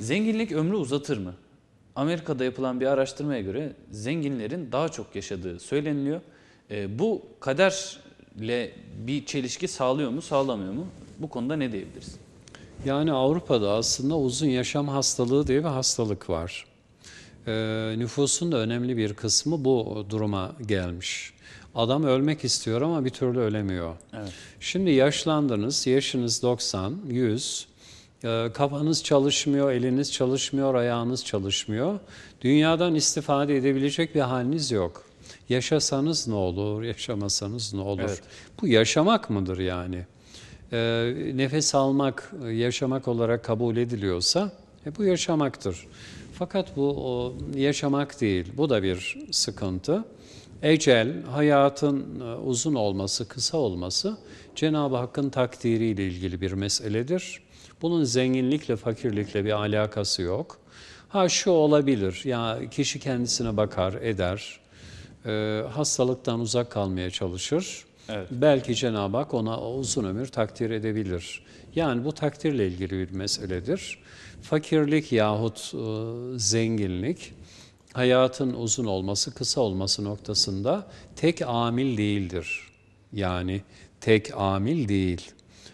Zenginlik ömrü uzatır mı? Amerika'da yapılan bir araştırmaya göre zenginlerin daha çok yaşadığı söyleniliyor. E, bu kaderle bir çelişki sağlıyor mu, sağlamıyor mu? Bu konuda ne diyebiliriz? Yani Avrupa'da aslında uzun yaşam hastalığı diye bir hastalık var. Ee, nüfusun da önemli bir kısmı bu duruma gelmiş. Adam ölmek istiyor ama bir türlü ölemiyor. Evet. Şimdi yaşlandınız, yaşınız 90, 100, e, kafanız çalışmıyor, eliniz çalışmıyor, ayağınız çalışmıyor. Dünyadan istifade edebilecek bir haliniz yok. Yaşasanız ne olur, yaşamasanız ne olur? Evet. Bu yaşamak mıdır yani? E, nefes almak, yaşamak olarak kabul ediliyorsa e, bu yaşamaktır. Fakat bu o, yaşamak değil, bu da bir sıkıntı. Ecel, hayatın e, uzun olması, kısa olması Cenab-ı Hakk'ın takdiriyle ilgili bir meseledir. Bunun zenginlikle, fakirlikle bir alakası yok. Ha şu olabilir, ya kişi kendisine bakar, eder, e, hastalıktan uzak kalmaya çalışır. Evet. Belki Cenab-ı Hak ona uzun ömür takdir edebilir. Yani bu takdirle ilgili bir meseledir. Fakirlik yahut e, zenginlik, hayatın uzun olması, kısa olması noktasında tek amil değildir. Yani tek amil değil.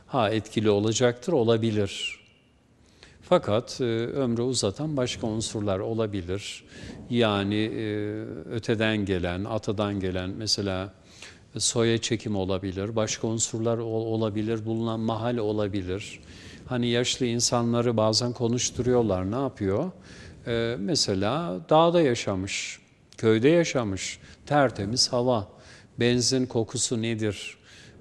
Ha etkili olacaktır, olabilir. Fakat e, ömrü uzatan başka unsurlar olabilir. Yani e, öteden gelen, atadan gelen mesela soya çekimi olabilir, başka unsurlar ol- olabilir, bulunan mahal olabilir. Hani yaşlı insanları bazen konuşturuyorlar, ne yapıyor? E, mesela dağda yaşamış, köyde yaşamış, tertemiz hava, benzin kokusu nedir?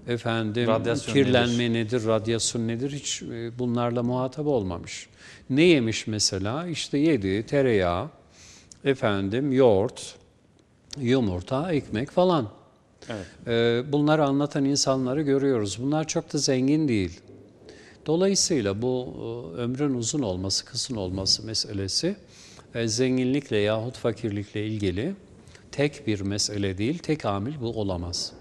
Efendim Radyasyon kirlenme nedir, radyasyon nedir hiç e, bunlarla muhatap olmamış. Ne yemiş mesela? İşte yedi tereyağı, efendim yoğurt, yumurta, ekmek falan. Evet. Ee, bunları anlatan insanları görüyoruz. Bunlar çok da zengin değil. Dolayısıyla bu e, ömrün uzun olması, kısın olması meselesi e, zenginlikle yahut fakirlikle ilgili tek bir mesele değil, tek amil bu olamaz.